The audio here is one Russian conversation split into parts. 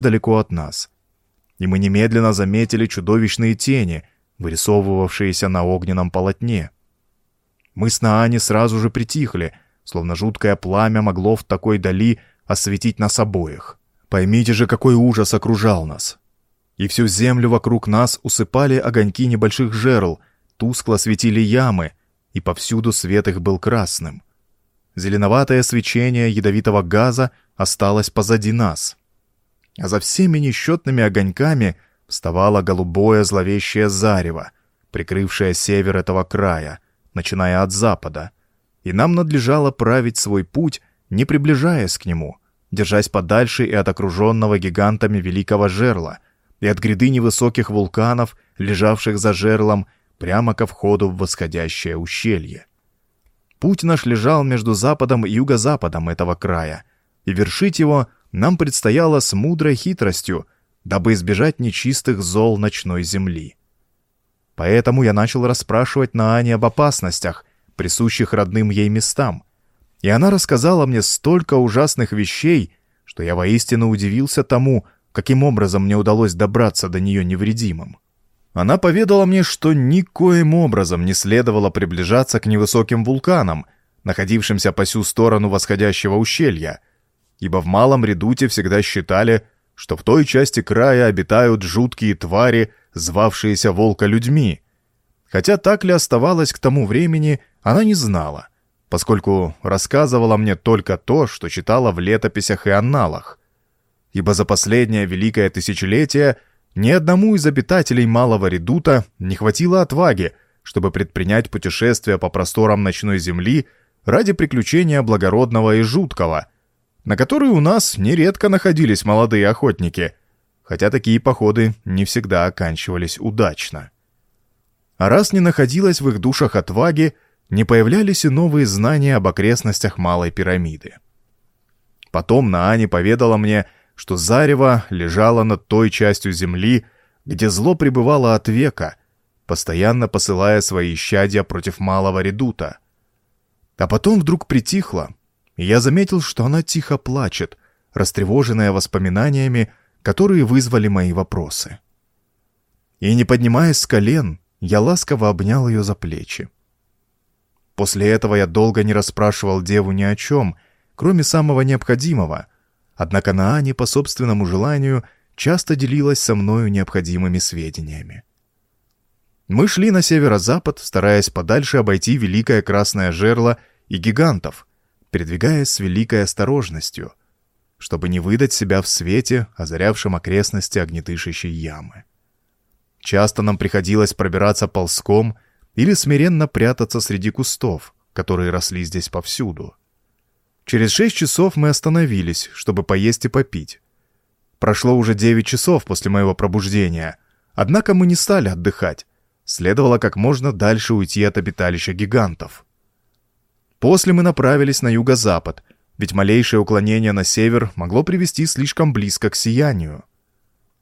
далеко от нас. И мы немедленно заметили чудовищные тени, вырисовывавшиеся на огненном полотне. Мы с Наани сразу же притихли, словно жуткое пламя могло в такой дали осветить нас обоих. Поймите же, какой ужас окружал нас. И всю землю вокруг нас усыпали огоньки небольших жерл, тускло светили ямы, и повсюду свет их был красным. Зеленоватое свечение ядовитого газа осталось позади нас. А за всеми несчетными огоньками вставало голубое зловещее зарево, прикрывшее север этого края, начиная от запада, и нам надлежало править свой путь, не приближаясь к нему, держась подальше и от окруженного гигантами великого жерла, и от гряды невысоких вулканов, лежавших за жерлом, прямо ко входу в восходящее ущелье. Путь наш лежал между западом и юго-западом этого края, и вершить его нам предстояло с мудрой хитростью, дабы избежать нечистых зол ночной земли. Поэтому я начал расспрашивать Наани об опасностях, присущих родным ей местам, и она рассказала мне столько ужасных вещей, что я воистину удивился тому, каким образом мне удалось добраться до нее невредимым. Она поведала мне, что никоим образом не следовало приближаться к невысоким вулканам, находившимся по сю сторону восходящего ущелья, ибо в Малом Редуте всегда считали, что в той части края обитают жуткие твари, звавшиеся волка-людьми. Хотя так ли оставалось к тому времени, она не знала, поскольку рассказывала мне только то, что читала в летописях и анналах. Ибо за последнее великое тысячелетие – ни одному из обитателей Малого Редута не хватило отваги, чтобы предпринять путешествие по просторам ночной земли ради приключения благородного и жуткого, на которые у нас нередко находились молодые охотники, хотя такие походы не всегда оканчивались удачно. А раз не находилось в их душах отваги, не появлялись и новые знания об окрестностях Малой пирамиды. Потом Наани поведала мне, что зарево лежало над той частью земли, где зло пребывало от века, постоянно посылая свои щадия против малого редута. А потом вдруг притихло, я заметил, что она тихо плачет, растревоженная воспоминаниями, которые вызвали мои вопросы. И не поднимаясь с колен, я ласково обнял ее за плечи. После этого я долго не расспрашивал деву ни о чем, кроме самого необходимого, Однако Наани по собственному желанию часто делилась со мною необходимыми сведениями. Мы шли на северо-запад, стараясь подальше обойти великое красное жерло и гигантов, передвигаясь с великой осторожностью, чтобы не выдать себя в свете, озарявшем окрестности огнетышащей ямы. Часто нам приходилось пробираться ползком или смиренно прятаться среди кустов, которые росли здесь повсюду. Через шесть часов мы остановились, чтобы поесть и попить. Прошло уже девять часов после моего пробуждения, однако мы не стали отдыхать. Следовало как можно дальше уйти от обиталища гигантов. После мы направились на юго-запад, ведь малейшее уклонение на север могло привести слишком близко к сиянию.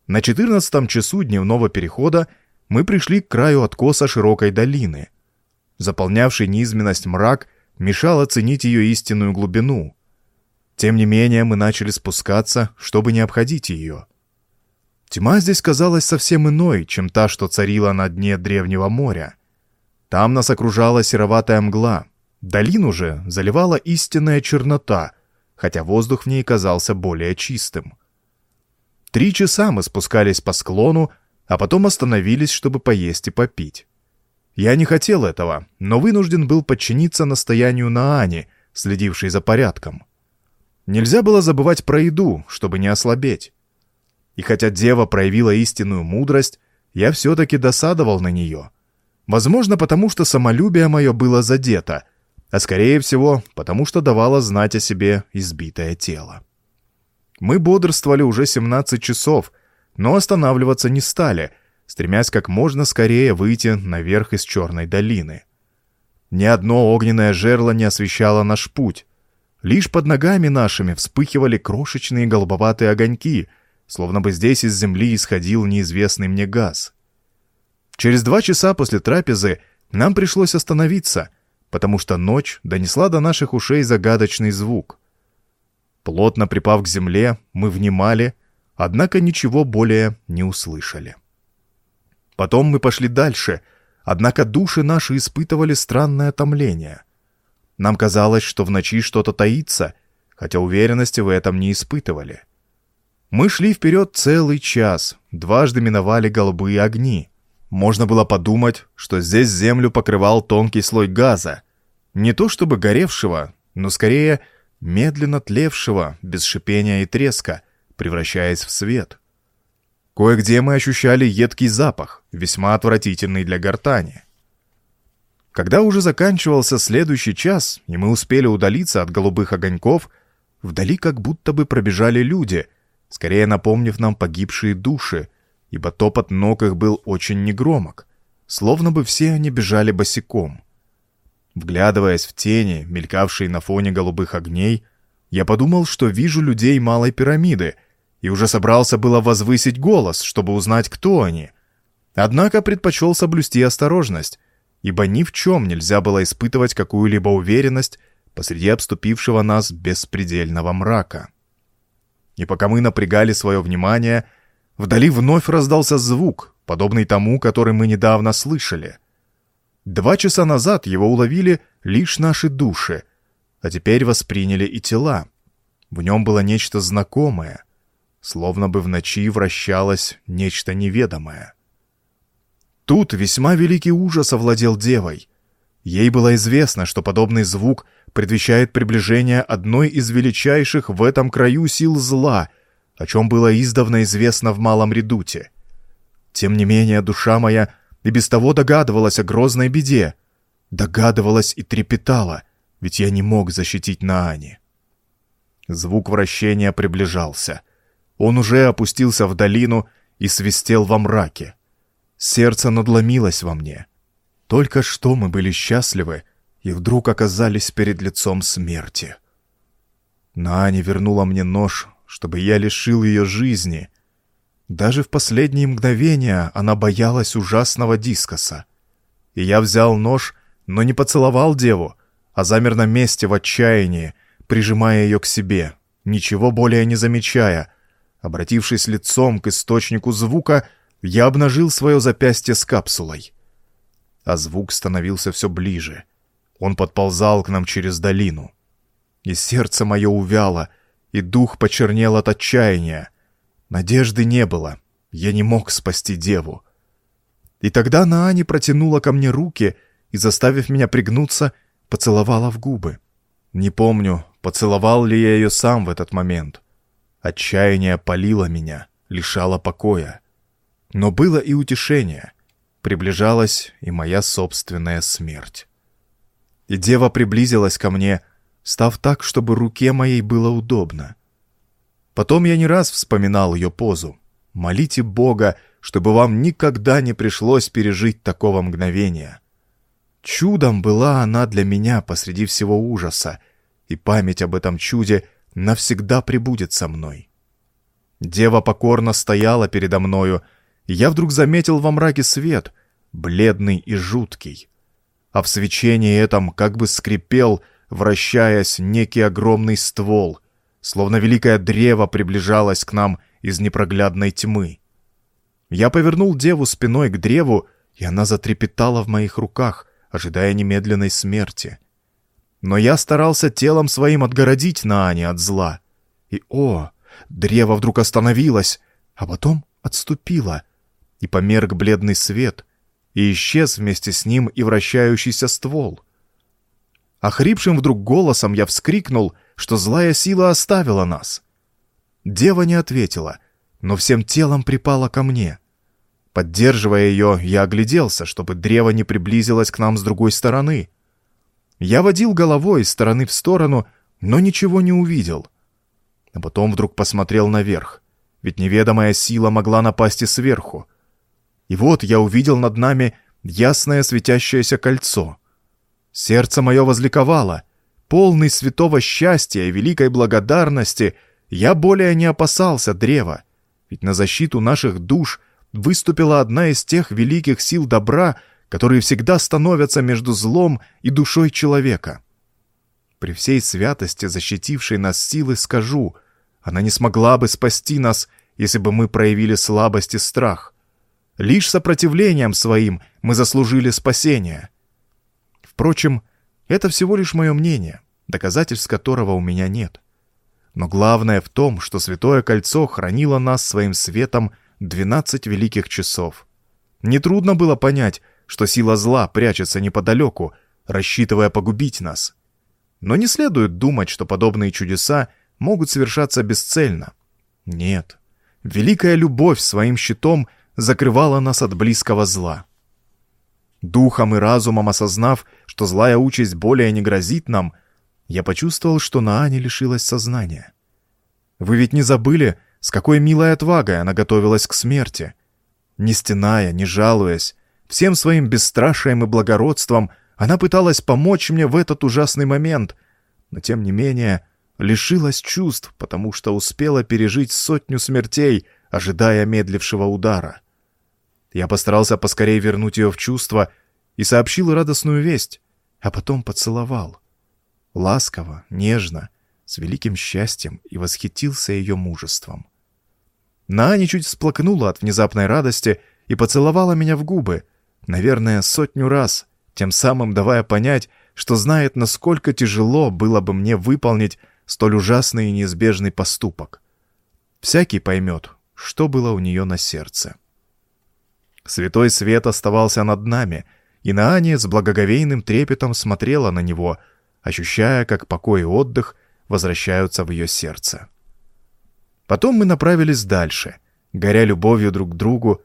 На четырнадцатом часу дневного перехода мы пришли к краю откоса широкой долины. Заполнявший низменность мрак — мешал оценить ее истинную глубину. Тем не менее, мы начали спускаться, чтобы не обходить ее. Тьма здесь казалась совсем иной, чем та, что царила на дне древнего моря. Там нас окружала сероватая мгла. Долину же заливала истинная чернота, хотя воздух в ней казался более чистым. Три часа мы спускались по склону, а потом остановились, чтобы поесть и попить. Я не хотел этого, но вынужден был подчиниться настоянию Наани, следившей за порядком. Нельзя было забывать про еду, чтобы не ослабеть. И хотя дева проявила истинную мудрость, я все-таки досадовал на нее. Возможно, потому что самолюбие мое было задето, а скорее всего, потому что давало знать о себе избитое тело. Мы бодрствовали уже 17 часов, но останавливаться не стали — стремясь как можно скорее выйти наверх из черной долины. Ни одно огненное жерло не освещало наш путь. Лишь под ногами нашими вспыхивали крошечные голубоватые огоньки, словно бы здесь из земли исходил неизвестный мне газ. Через два часа после трапезы нам пришлось остановиться, потому что ночь донесла до наших ушей загадочный звук. Плотно припав к земле, мы внимали — однако ничего более не услышали. Потом мы пошли дальше, однако души наши испытывали странное томление. Нам казалось, что в ночи что-то таится, хотя уверенности в этом не испытывали. Мы шли вперед целый час, дважды миновали голубые огни. Можно было подумать, что здесь землю покрывал тонкий слой газа. Не то чтобы горевшего, но скорее медленно тлевшего, без шипения и треска, превращаясь в свет. Кое-где мы ощущали едкий запах, весьма отвратительный для гортани. Когда уже заканчивался следующий час, и мы успели удалиться от голубых огоньков, вдали как будто бы пробежали люди, скорее напомнив нам погибшие души, ибо топот ног их был очень негромок, словно бы все они бежали босиком. Вглядываясь в тени, мелькавшие на фоне голубых огней, я подумал, что вижу людей малой пирамиды, и уже собрался было возвысить голос, чтобы узнать, кто они. Однако предпочел соблюсти осторожность, ибо ни в чем нельзя было испытывать какую-либо уверенность посреди обступившего нас беспредельного мрака. И пока мы напрягали свое внимание, вдали вновь раздался звук, подобный тому, который мы недавно слышали. Два часа назад его уловили лишь наши души, а теперь восприняли и тела. В нем было нечто знакомое, словно бы в ночи вращалось нечто неведомое. Тут весьма великий ужас овладел девой. Ей было известно, что подобный звук предвещает приближение одной из величайших в этом краю сил зла, о чем было издавна известно в Малом Редуте. Тем не менее, душа моя и без того догадывалась о грозной беде. Догадывалась и трепетала, ведь я не мог защитить Наани. Звук вращения приближался. Он уже опустился в долину и свистел во мраке. Сердце надломилось во мне. Только что мы были счастливы, и вдруг оказались перед лицом смерти. Наани вернула мне нож, чтобы я лишил ее жизни. Даже в последние мгновения она боялась ужасного дискоса. И я взял нож, но не поцеловал деву, а замер на месте в отчаянии, прижимая ее к себе, ничего более не замечая. Обратившись лицом к источнику звука, я обнажил свое запястье с капсулой. А звук становился все ближе. Он подползал к нам через долину. И сердце мое увяло, и дух почернел от отчаяния. Надежды не было. Я не мог спасти деву. И тогда Наани протянула ко мне руки и, заставив меня пригнуться, поцеловала в губы. Не помню, поцеловал ли я ее сам в этот момент. Отчаяние палило меня, лишало покоя. Но было и утешение. Приближалась и моя собственная смерть. И дева приблизилась ко мне, став так, чтобы руке моей было удобно. Потом я не раз вспоминал ее позу. «Молите Бога, чтобы вам никогда не пришлось пережить такого мгновения». Чудом была она для меня посреди всего ужаса, и память об этом чуде навсегда пребудет со мной. Дева покорно стояла передо мною, я вдруг заметил во мраке свет, бледный и жуткий. А в свечении этом как бы скрипел, вращаясь, некий огромный ствол, словно великое древо приближалось к нам из непроглядной тьмы. Я повернул деву спиной к древу, и она затрепетала в моих руках, ожидая немедленной смерти. Но я старался телом своим отгородить Наани от зла. И, о, древо вдруг остановилось, а потом отступило, и померк бледный свет, и исчез вместе с ним и вращающийся ствол. Охрипшим вдруг голосом я вскрикнул, что злая сила оставила нас. Дева не ответила, но всем телом припала ко мне. Поддерживая ее, я огляделся, чтобы древо не приблизилось к нам с другой стороны. Я водил головой из стороны в сторону, но ничего не увидел. А потом вдруг посмотрел наверх, ведь неведомая сила могла напасть и сверху. И вот я увидел над нами ясное светящееся кольцо. Сердце мое возликовало. Полный святого счастья и великой благодарности, я более не опасался древа, ведь на защиту наших душ выступила одна из тех великих сил добра, которые всегда становятся между злом и душой человека. При всей святости защитившей нас силы скажу, она не смогла бы спасти нас, если бы мы проявили слабость и страх. Лишь сопротивлением своим мы заслужили спасение. Впрочем, это всего лишь мое мнение, доказательств которого у меня нет. Но главное в том, что Святое Кольцо хранило нас своим светом 12 великих часов. Нетрудно было понять, что сила зла прячется неподалеку, рассчитывая погубить нас. Но не следует думать, что подобные чудеса могут совершаться бесцельно. Нет. Великая любовь своим щитом закрывала нас от близкого зла. Духом и разумом осознав, что злая участь более не грозит нам, я почувствовал, что Наани лишилась сознания. Вы ведь не забыли, с какой милой отвагой она готовилась к смерти. Не стеная, не жалуясь, всем своим бесстрашием и благородством она пыталась помочь мне в этот ужасный момент, но тем не менее лишилась чувств, потому что успела пережить сотню смертей, ожидая медлившего удара. Я постарался поскорее вернуть ее в чувство и сообщил радостную весть, а потом поцеловал. Ласково, нежно, с великим счастьем и восхитился ее мужеством. Наани чуть всплакнула от внезапной радости и поцеловала меня в губы, наверное, сотню раз, тем самым давая понять, что знает, насколько тяжело было бы мне выполнить столь ужасный и неизбежный поступок. Всякий поймет, что было у нее на сердце. Святой свет оставался над нами, и Наани с благоговейным трепетом смотрела на него, ощущая, как покой и отдых возвращаются в ее сердце. Потом мы направились дальше, горя любовью друг к другу,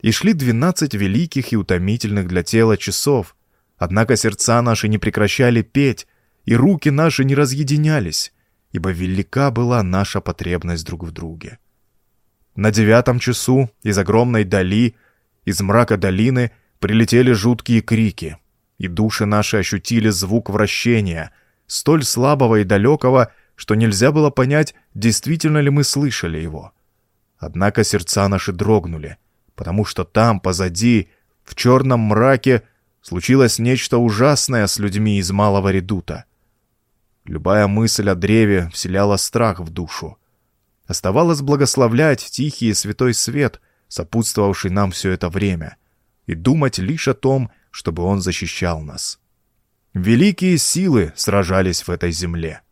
и шли двенадцать великих и утомительных для тела часов, однако сердца наши не прекращали петь, и руки наши не разъединялись, ибо велика была наша потребность друг в друге. На девятом часу из огромной дали, из мрака долины, прилетели жуткие крики, и души наши ощутили звук вращения, столь слабого и далекого, что нельзя было понять, действительно ли мы слышали его. Однако сердца наши дрогнули, потому что там, позади, в черном мраке, случилось нечто ужасное с людьми из малого редута — Любая мысль о древе вселяла страх в душу. Оставалось благословлять тихий и святой свет, сопутствовавший нам все это время, и думать лишь о том, чтобы он защищал нас. Великие силы сражались в этой земле.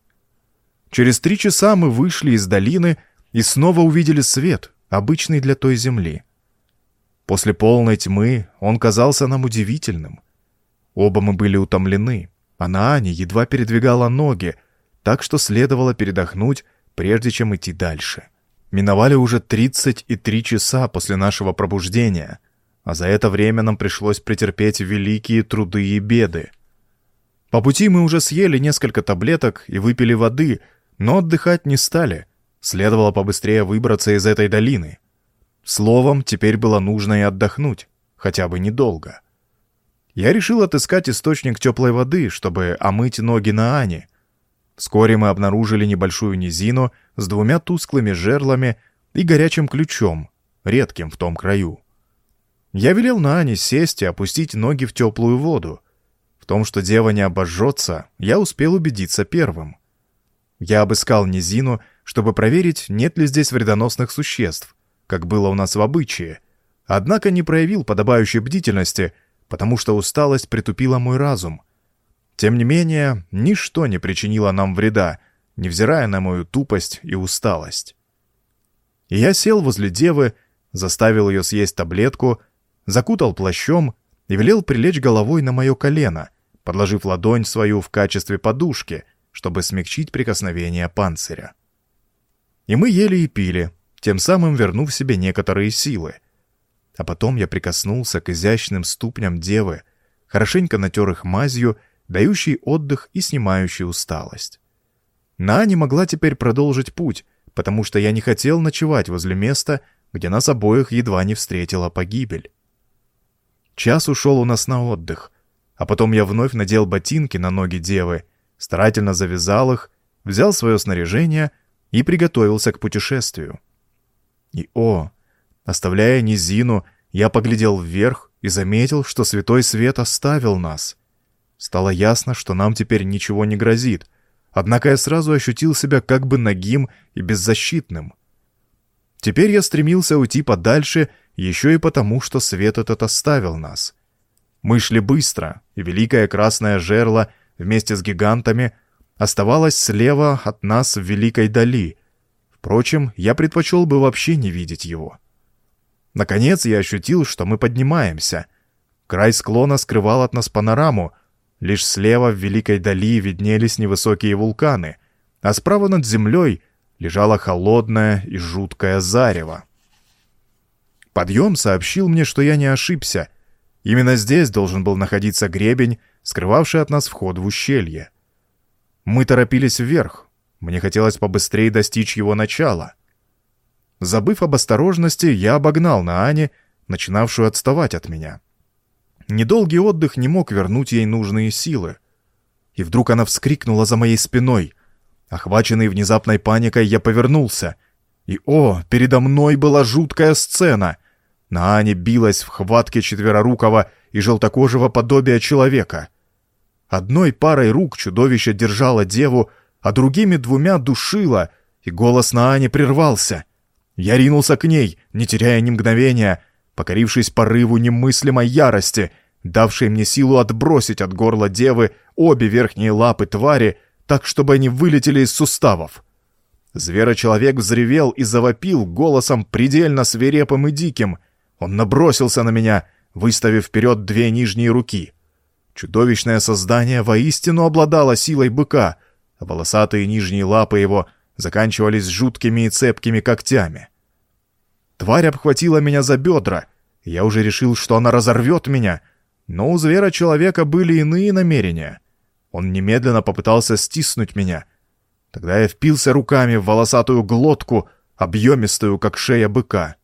Через три часа мы вышли из долины и снова увидели свет, обычный для той земли. После полной тьмы он казался нам удивительным. Оба мы были утомлены, она, Аня, едва передвигала ноги, так что следовало передохнуть, прежде чем идти дальше. Миновали уже 33 часа после нашего пробуждения, а за это время нам пришлось претерпеть великие труды и беды. По пути мы уже съели несколько таблеток и выпили воды, но отдыхать не стали. Следовало побыстрее выбраться из этой долины. Словом, теперь было нужно и отдохнуть, хотя бы недолго. Я решил отыскать источник теплой воды, чтобы омыть ноги на Ане. Вскоре мы обнаружили небольшую низину с двумя тусклыми жерлами и горячим ключом, редким в том краю. Я велел на Ане сесть и опустить ноги в теплую воду. В том, что дева не обожжется, я успел убедиться первым. Я обыскал низину, чтобы проверить, нет ли здесь вредоносных существ, как было у нас в обычае, однако не проявил подобающей бдительности потому что усталость притупила мой разум. Тем не менее, ничто не причинило нам вреда, невзирая на мою тупость и усталость. И я сел возле девы, заставил ее съесть таблетку, закутал плащом и велел прилечь головой на мое колено, подложив ладонь свою в качестве подушки, чтобы смягчить прикосновение панциря. И мы ели и пили, тем самым вернув себе некоторые силы — а потом я прикоснулся к изящным ступням девы, хорошенько натер их мазью, дающей отдых и снимающей усталость. На не могла теперь продолжить путь, потому что я не хотел ночевать возле места, где нас обоих едва не встретила погибель. Час ушел у нас на отдых, а потом я вновь надел ботинки на ноги девы, старательно завязал их, взял свое снаряжение и приготовился к путешествию. И о, Оставляя низину, я поглядел вверх и заметил, что святой свет оставил нас. Стало ясно, что нам теперь ничего не грозит, однако я сразу ощутил себя как бы нагим и беззащитным. Теперь я стремился уйти подальше, еще и потому, что свет этот оставил нас. Мы шли быстро, и великое красное жерло вместе с гигантами оставалось слева от нас в великой дали. Впрочем, я предпочел бы вообще не видеть его. Наконец я ощутил, что мы поднимаемся. Край склона скрывал от нас панораму, лишь слева в великой дали виднелись невысокие вулканы, а справа над землей лежало холодное и жуткое зарево. Подъем сообщил мне, что я не ошибся. Именно здесь должен был находиться гребень, скрывавший от нас вход в ущелье. Мы торопились вверх. Мне хотелось побыстрее достичь его начала. Забыв об осторожности, я обогнал Наане, начинавшую отставать от меня. Недолгий отдых не мог вернуть ей нужные силы. И вдруг она вскрикнула за моей спиной. Охваченный внезапной паникой, я повернулся. И, о, передо мной была жуткая сцена. Наане билась в хватке четверорукого и желтокожего подобия человека. Одной парой рук чудовище держало деву, а другими двумя душило, и голос Наани прервался. Я ринулся к ней, не теряя ни мгновения, покорившись порыву немыслимой ярости, давшей мне силу отбросить от горла девы обе верхние лапы твари, так, чтобы они вылетели из суставов. Зверочеловек взревел и завопил голосом предельно свирепым и диким. Он набросился на меня, выставив вперед две нижние руки — Чудовищное создание воистину обладало силой быка, а волосатые нижние лапы его заканчивались жуткими и цепкими когтями. Тварь обхватила меня за бедра, и я уже решил, что она разорвет меня, но у звера-человека были иные намерения. Он немедленно попытался стиснуть меня. Тогда я впился руками в волосатую глотку, объемистую, как шея быка.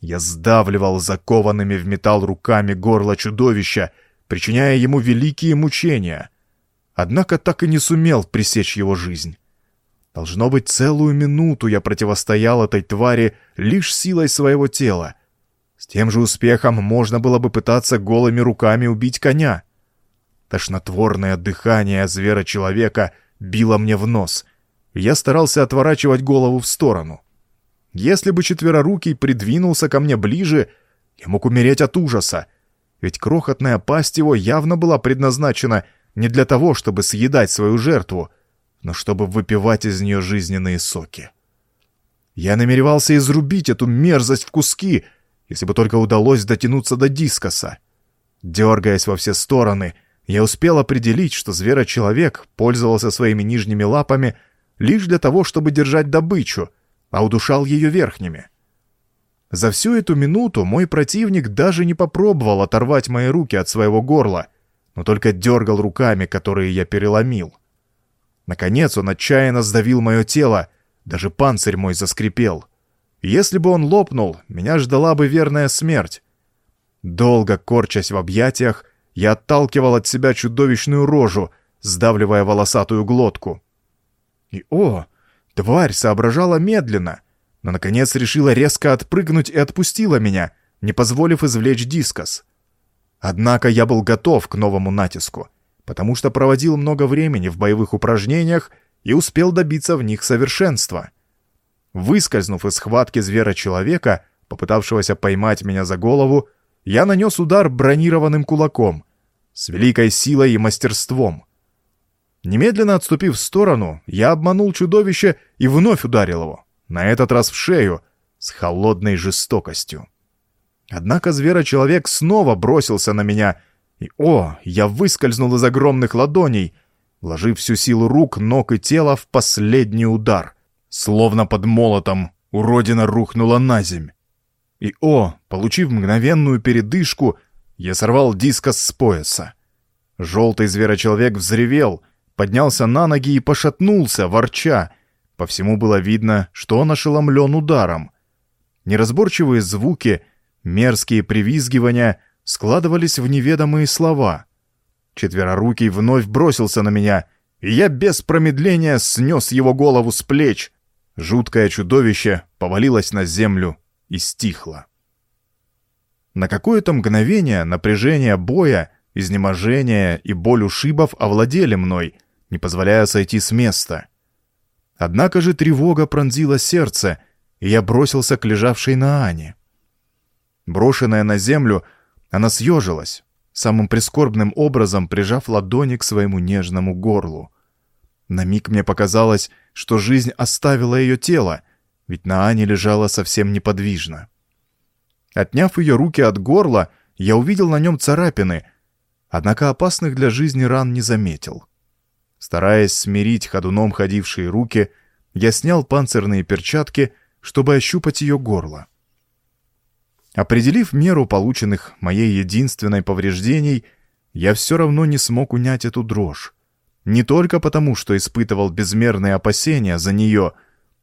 Я сдавливал закованными в металл руками горло чудовища, причиняя ему великие мучения, однако так и не сумел пресечь его жизнь. Должно быть, целую минуту я противостоял этой твари лишь силой своего тела. С тем же успехом можно было бы пытаться голыми руками убить коня. Тошнотворное дыхание звера-человека било мне в нос, я старался отворачивать голову в сторону. Если бы четверорукий придвинулся ко мне ближе, я мог умереть от ужаса, ведь крохотная пасть его явно была предназначена не для того, чтобы съедать свою жертву, но чтобы выпивать из нее жизненные соки. Я намеревался изрубить эту мерзость в куски, если бы только удалось дотянуться до дискоса. Дергаясь во все стороны, я успел определить, что зверочеловек пользовался своими нижними лапами лишь для того, чтобы держать добычу, а удушал ее верхними — за всю эту минуту мой противник даже не попробовал оторвать мои руки от своего горла, но только дергал руками, которые я переломил. Наконец он отчаянно сдавил мое тело, даже панцирь мой заскрипел. Если бы он лопнул, меня ждала бы верная смерть. Долго корчась в объятиях, я отталкивал от себя чудовищную рожу, сдавливая волосатую глотку. И о, тварь соображала медленно — но, наконец, решила резко отпрыгнуть и отпустила меня, не позволив извлечь дискос. Однако я был готов к новому натиску, потому что проводил много времени в боевых упражнениях и успел добиться в них совершенства. Выскользнув из схватки звера-человека, попытавшегося поймать меня за голову, я нанес удар бронированным кулаком, с великой силой и мастерством. Немедленно отступив в сторону, я обманул чудовище и вновь ударил его на этот раз в шею, с холодной жестокостью. Однако зверочеловек снова бросился на меня, и, о, я выскользнул из огромных ладоней, вложив всю силу рук, ног и тела в последний удар. Словно под молотом уродина рухнула на земь. И, о, получив мгновенную передышку, я сорвал дискос с пояса. Желтый зверочеловек взревел, поднялся на ноги и пошатнулся, ворча, по всему было видно, что он ошеломлен ударом. Неразборчивые звуки, мерзкие привизгивания складывались в неведомые слова. Четверорукий вновь бросился на меня, и я без промедления снес его голову с плеч. Жуткое чудовище повалилось на землю и стихло. На какое-то мгновение напряжение боя, изнеможение и боль ушибов овладели мной, не позволяя сойти с места — Однако же тревога пронзила сердце, и я бросился к лежавшей на Ане. Брошенная на землю, она съежилась, самым прискорбным образом прижав ладони к своему нежному горлу. На миг мне показалось, что жизнь оставила ее тело, ведь на Ане лежала совсем неподвижно. Отняв ее руки от горла, я увидел на нем царапины, однако опасных для жизни ран не заметил. Стараясь смирить ходуном ходившие руки, я снял панцирные перчатки, чтобы ощупать ее горло. Определив меру полученных моей единственной повреждений, я все равно не смог унять эту дрожь. Не только потому, что испытывал безмерные опасения за нее,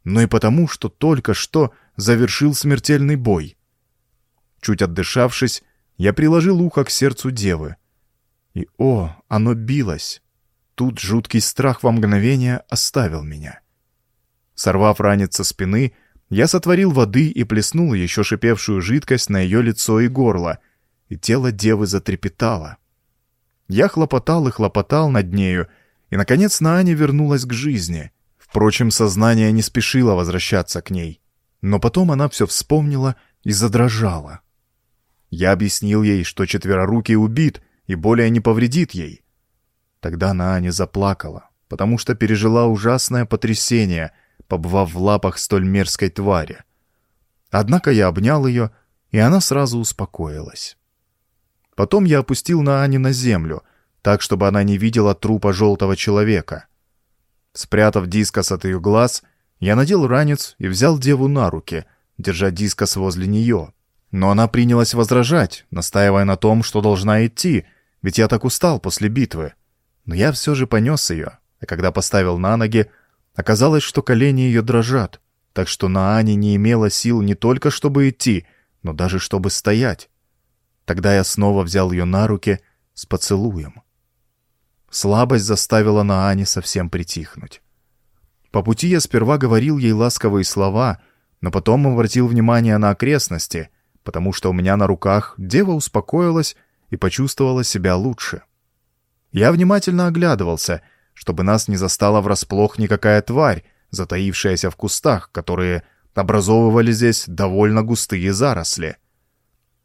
но и потому, что только что завершил смертельный бой. Чуть отдышавшись, я приложил ухо к сердцу девы. И, о, оно билось. Тут жуткий страх во мгновение оставил меня. Сорвав ранец со спины, я сотворил воды и плеснул еще шипевшую жидкость на ее лицо и горло, и тело девы затрепетало. Я хлопотал и хлопотал над нею, и, наконец, Нааня вернулась к жизни. Впрочем, сознание не спешило возвращаться к ней. Но потом она все вспомнила и задрожала. Я объяснил ей, что четверорукий убит и более не повредит ей. Тогда Нааня заплакала, потому что пережила ужасное потрясение, побывав в лапах столь мерзкой твари. Однако я обнял ее, и она сразу успокоилась. Потом я опустил Наани на землю, так, чтобы она не видела трупа желтого человека. Спрятав дискос от ее глаз, я надел ранец и взял деву на руки, держа дискос возле нее. Но она принялась возражать, настаивая на том, что должна идти, ведь я так устал после битвы. Но я все же понес ее, а когда поставил на ноги, оказалось, что колени ее дрожат, так что Наани не имела сил не только чтобы идти, но даже чтобы стоять. Тогда я снова взял ее на руки с поцелуем. Слабость заставила Наани совсем притихнуть. По пути я сперва говорил ей ласковые слова, но потом обратил внимание на окрестности, потому что у меня на руках дева успокоилась и почувствовала себя лучше. Я внимательно оглядывался, чтобы нас не застала врасплох никакая тварь, затаившаяся в кустах, которые образовывали здесь довольно густые заросли.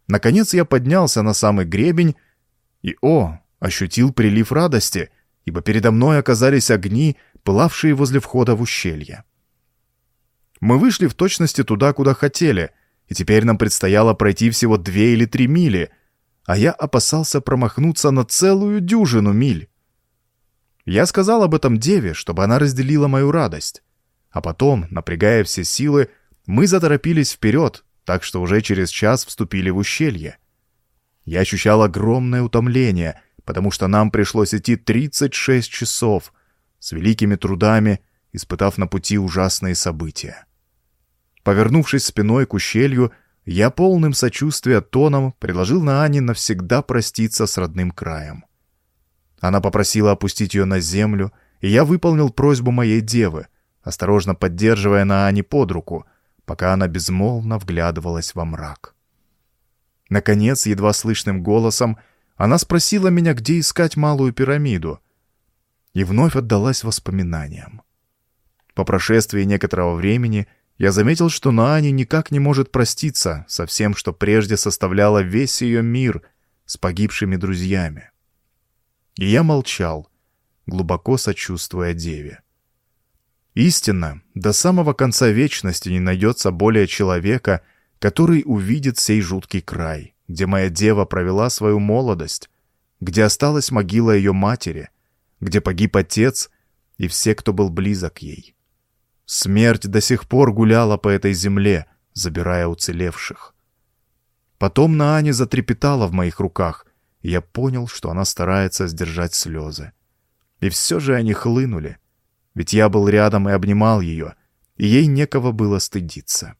Наконец я поднялся на самый гребень и, о, ощутил прилив радости, ибо передо мной оказались огни, пылавшие возле входа в ущелье. Мы вышли в точности туда, куда хотели, и теперь нам предстояло пройти всего две или три мили, а я опасался промахнуться на целую дюжину миль. Я сказал об этом деве, чтобы она разделила мою радость. А потом, напрягая все силы, мы заторопились вперед, так что уже через час вступили в ущелье. Я ощущал огромное утомление, потому что нам пришлось идти 36 часов, с великими трудами, испытав на пути ужасные события. Повернувшись спиной к ущелью, я полным сочувствия тоном предложил Наане навсегда проститься с родным краем. Она попросила опустить ее на землю, и я выполнил просьбу моей девы, осторожно поддерживая Наане под руку, пока она безмолвно вглядывалась во мрак. Наконец, едва слышным голосом, она спросила меня, где искать малую пирамиду, и вновь отдалась воспоминаниям. По прошествии некоторого времени я заметил, что Наани никак не может проститься со всем, что прежде составляло весь ее мир с погибшими друзьями. И я молчал, глубоко сочувствуя деве. Истинно, до самого конца вечности не найдется более человека, который увидит сей жуткий край, где моя дева провела свою молодость, где осталась могила ее матери, где погиб отец и все, кто был близок ей. Смерть до сих пор гуляла по этой земле, забирая уцелевших. Потом Наани затрепетала в моих руках, и я понял, что она старается сдержать слезы. И все же они хлынули, ведь я был рядом и обнимал ее, и ей некого было стыдиться.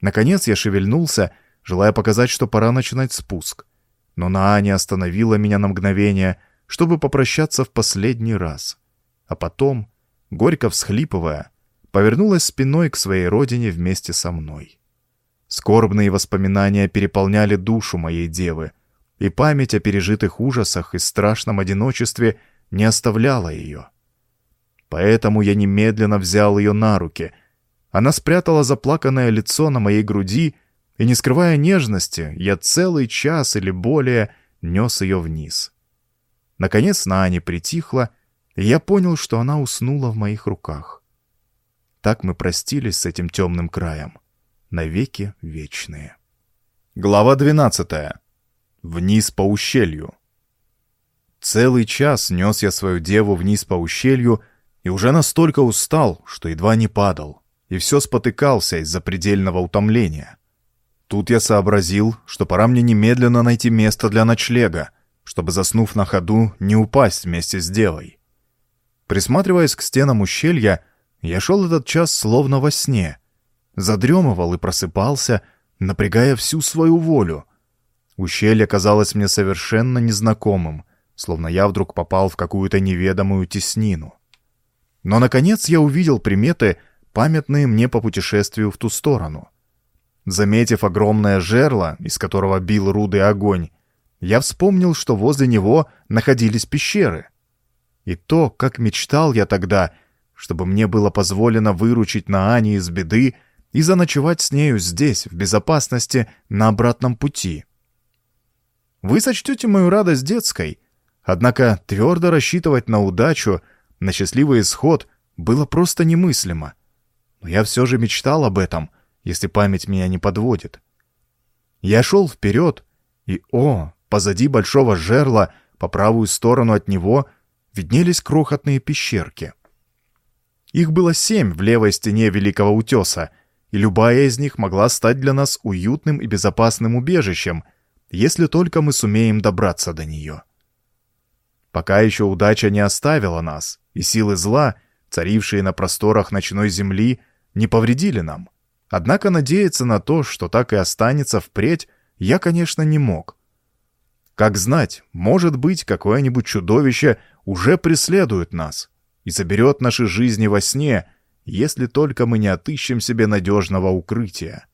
Наконец я шевельнулся, желая показать, что пора начинать спуск. Но Наани остановила меня на мгновение, чтобы попрощаться в последний раз. А потом, горько всхлипывая, повернулась спиной к своей родине вместе со мной. Скорбные воспоминания переполняли душу моей девы, и память о пережитых ужасах и страшном одиночестве не оставляла ее. Поэтому я немедленно взял ее на руки, Она спрятала заплаканное лицо на моей груди, и, не скрывая нежности, я целый час или более нес ее вниз. Наконец Наани притихла, и я понял, что она уснула в моих руках. Так мы простились с этим темным краем. Навеки вечные. Глава 12. Вниз по ущелью. Целый час нес я свою деву вниз по ущелью и уже настолько устал, что едва не падал, и все спотыкался из-за предельного утомления. Тут я сообразил, что пора мне немедленно найти место для ночлега, чтобы, заснув на ходу, не упасть вместе с девой. Присматриваясь к стенам ущелья, я шел этот час словно во сне, задремывал и просыпался, напрягая всю свою волю. Ущелье казалось мне совершенно незнакомым, словно я вдруг попал в какую-то неведомую теснину. Но, наконец, я увидел приметы, памятные мне по путешествию в ту сторону. Заметив огромное жерло, из которого бил руды огонь, я вспомнил, что возле него находились пещеры. И то, как мечтал я тогда, чтобы мне было позволено выручить Наани из беды и заночевать с нею здесь, в безопасности, на обратном пути. Вы сочтете мою радость детской, однако твердо рассчитывать на удачу, на счастливый исход было просто немыслимо. Но я все же мечтал об этом, если память меня не подводит. Я шел вперед, и, о, позади большого жерла, по правую сторону от него, виднелись крохотные пещерки. Их было семь в левой стене Великого Утеса — и любая из них могла стать для нас уютным и безопасным убежищем, если только мы сумеем добраться до нее. Пока еще удача не оставила нас, и силы зла, царившие на просторах ночной земли, не повредили нам. Однако надеяться на то, что так и останется впредь, я, конечно, не мог. Как знать, может быть, какое-нибудь чудовище уже преследует нас и заберет наши жизни во сне, если только мы не отыщем себе надежного укрытия.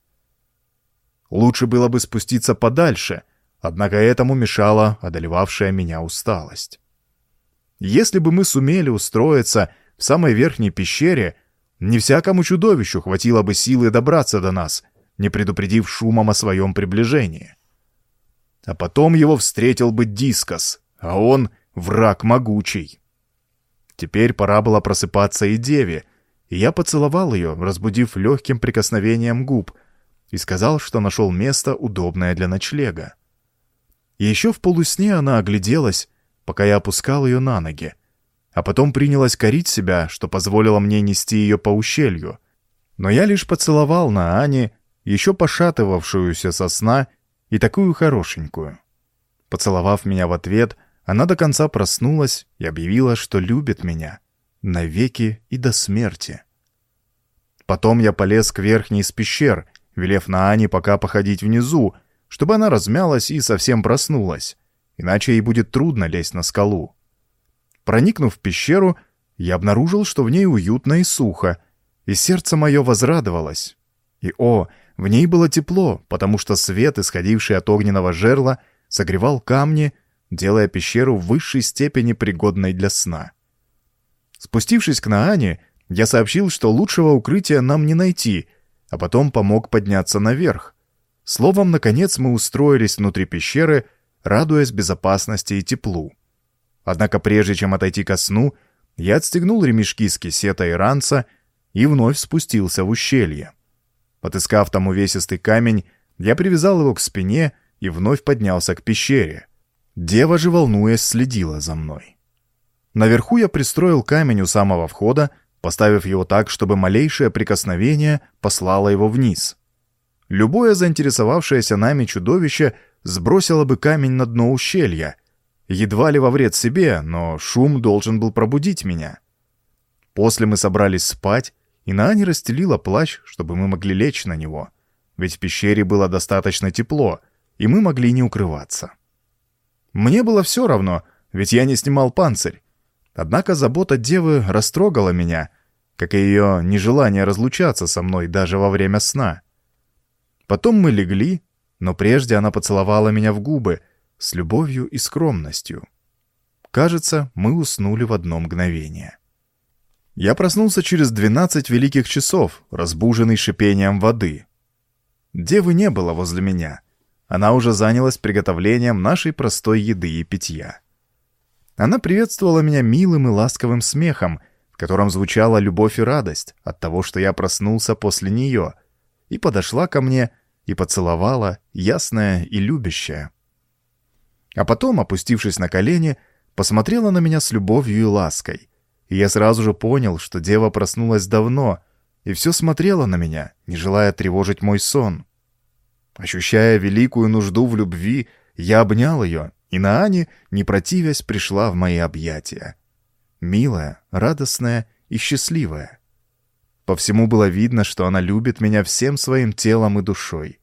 Лучше было бы спуститься подальше, однако этому мешала одолевавшая меня усталость. Если бы мы сумели устроиться в самой верхней пещере, не всякому чудовищу хватило бы силы добраться до нас, не предупредив шумом о своем приближении. А потом его встретил бы Дискос, а он — враг могучий. Теперь пора было просыпаться и Деве, и я поцеловал ее, разбудив легким прикосновением губ, и сказал, что нашел место, удобное для ночлега. Еще в полусне она огляделась, пока я опускал ее на ноги, а потом принялась корить себя, что позволило мне нести ее по ущелью. Но я лишь поцеловал на Ане, еще пошатывавшуюся со сна, и такую хорошенькую. Поцеловав меня в ответ, она до конца проснулась и объявила, что любит меня — навеки и до смерти. Потом я полез к верхней из пещер, велев на Ане пока походить внизу, чтобы она размялась и совсем проснулась, иначе ей будет трудно лезть на скалу. Проникнув в пещеру, я обнаружил, что в ней уютно и сухо, и сердце мое возрадовалось. И, о, в ней было тепло, потому что свет, исходивший от огненного жерла, согревал камни, делая пещеру в высшей степени пригодной для сна. Спустившись к Наане, я сообщил, что лучшего укрытия нам не найти, а потом помог подняться наверх. Словом, наконец мы устроились внутри пещеры, радуясь безопасности и теплу. Однако прежде чем отойти ко сну, я отстегнул ремешки с кисета и ранца и вновь спустился в ущелье. Отыскав там увесистый камень, я привязал его к спине и вновь поднялся к пещере. Дева же, волнуясь, следила за мной. Наверху я пристроил камень у самого входа, поставив его так, чтобы малейшее прикосновение послало его вниз. Любое заинтересовавшееся нами чудовище сбросило бы камень на дно ущелья. Едва ли во вред себе, но шум должен был пробудить меня. После мы собрались спать, и Наани расстелила плащ, чтобы мы могли лечь на него, ведь в пещере было достаточно тепло, и мы могли не укрываться. Мне было все равно, ведь я не снимал панцирь, Однако забота девы растрогала меня, как и ее нежелание разлучаться со мной даже во время сна. Потом мы легли, но прежде она поцеловала меня в губы с любовью и скромностью. Кажется, мы уснули в одно мгновение. Я проснулся через 12 великих часов, разбуженный шипением воды. Девы не было возле меня. Она уже занялась приготовлением нашей простой еды и питья. Она приветствовала меня милым и ласковым смехом, в котором звучала любовь и радость от того, что я проснулся после нее, и подошла ко мне и поцеловала, ясная и любящая. А потом, опустившись на колени, посмотрела на меня с любовью и лаской, и я сразу же понял, что дева проснулась давно и все смотрела на меня, не желая тревожить мой сон. Ощущая великую нужду в любви, я обнял ее, и Наани, не противясь, пришла в мои объятия. Милая, радостная и счастливая. По всему было видно, что она любит меня всем своим телом и душой.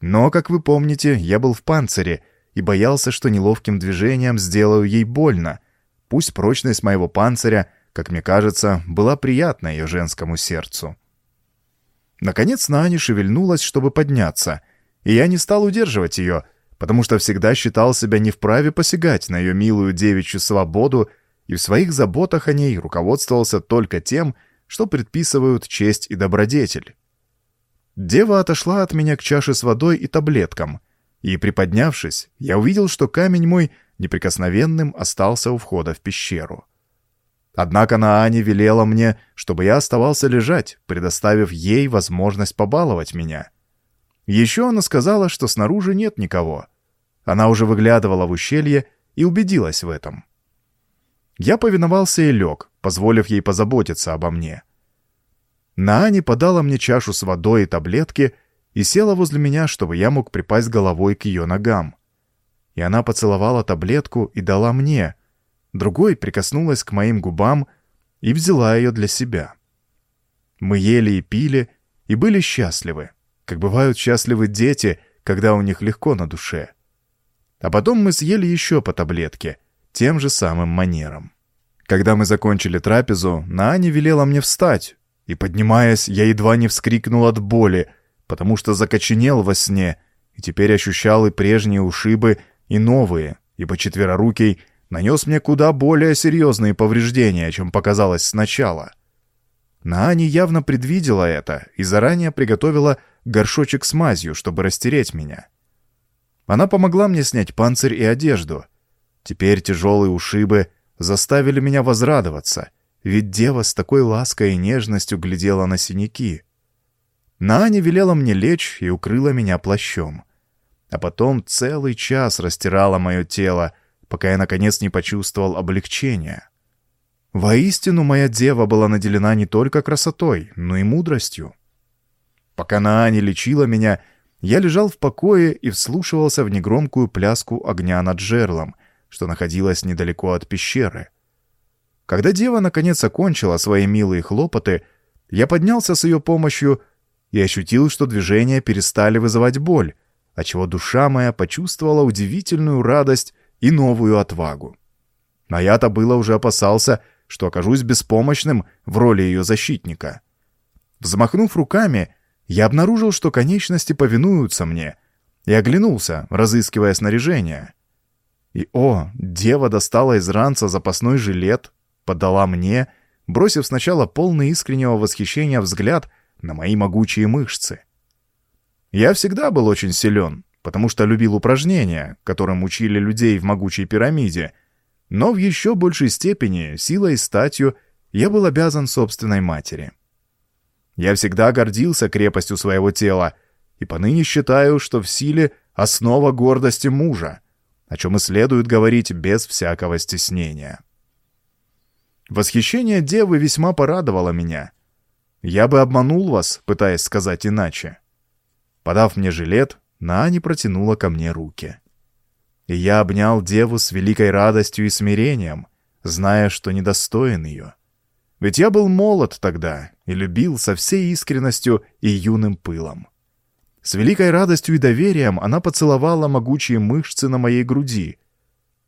Но, как вы помните, я был в панцире и боялся, что неловким движением сделаю ей больно, Пусть прочность моего панциря, как мне кажется, была приятна ее женскому сердцу. Наконец Нани шевельнулась, чтобы подняться, и я не стал удерживать ее, потому что всегда считал себя не вправе посягать на ее милую девичью свободу и в своих заботах о ней руководствовался только тем, что предписывают честь и добродетель. Дева отошла от меня к чаше с водой и таблеткам, и, приподнявшись, я увидел, что камень мой неприкосновенным остался у входа в пещеру. Однако Наани велела мне, чтобы я оставался лежать, предоставив ей возможность побаловать меня. Еще она сказала, что снаружи нет никого. Она уже выглядывала в ущелье и убедилась в этом. Я повиновался и лег, позволив ей позаботиться обо мне. Наани подала мне чашу с водой и таблетки и села возле меня, чтобы я мог припасть головой к ее ногам и она поцеловала таблетку и дала мне. Другой прикоснулась к моим губам и взяла ее для себя. Мы ели и пили, и были счастливы, как бывают счастливы дети, когда у них легко на душе. А потом мы съели еще по таблетке, тем же самым манером. Когда мы закончили трапезу, Нааня велела мне встать, и, поднимаясь, я едва не вскрикнул от боли, потому что закоченел во сне и теперь ощущал и прежние ушибы, и новые, ибо четверорукий нанес мне куда более серьезные повреждения, чем показалось сначала. Наани явно предвидела это и заранее приготовила горшочек с мазью, чтобы растереть меня. Она помогла мне снять панцирь и одежду. Теперь тяжелые ушибы заставили меня возрадоваться, ведь дева с такой лаской и нежностью глядела на синяки. Наани велела мне лечь и укрыла меня плащом а потом целый час растирала мое тело, пока я, наконец, не почувствовал облегчения. Воистину, моя дева была наделена не только красотой, но и мудростью. Пока Наани лечила меня, я лежал в покое и вслушивался в негромкую пляску огня над жерлом, что находилось недалеко от пещеры. Когда дева наконец окончила свои милые хлопоты, я поднялся с ее помощью и ощутил, что движения перестали вызывать боль, отчего душа моя почувствовала удивительную радость и новую отвагу. А я-то было уже опасался, что окажусь беспомощным в роли ее защитника. Взмахнув руками, я обнаружил, что конечности повинуются мне, и оглянулся, разыскивая снаряжение. И, о, дева достала из ранца запасной жилет, подала мне, бросив сначала полный искреннего восхищения взгляд на мои могучие мышцы — я всегда был очень силен, потому что любил упражнения, которым учили людей в могучей пирамиде, но в еще большей степени, силой и статью, я был обязан собственной матери. Я всегда гордился крепостью своего тела и поныне считаю, что в силе основа гордости мужа, о чем и следует говорить без всякого стеснения. Восхищение девы весьма порадовало меня. Я бы обманул вас, пытаясь сказать иначе. Подав мне жилет, Наани протянула ко мне руки. И я обнял деву с великой радостью и смирением, зная, что недостоин ее. Ведь я был молод тогда и любил со всей искренностью и юным пылом. С великой радостью и доверием она поцеловала могучие мышцы на моей груди,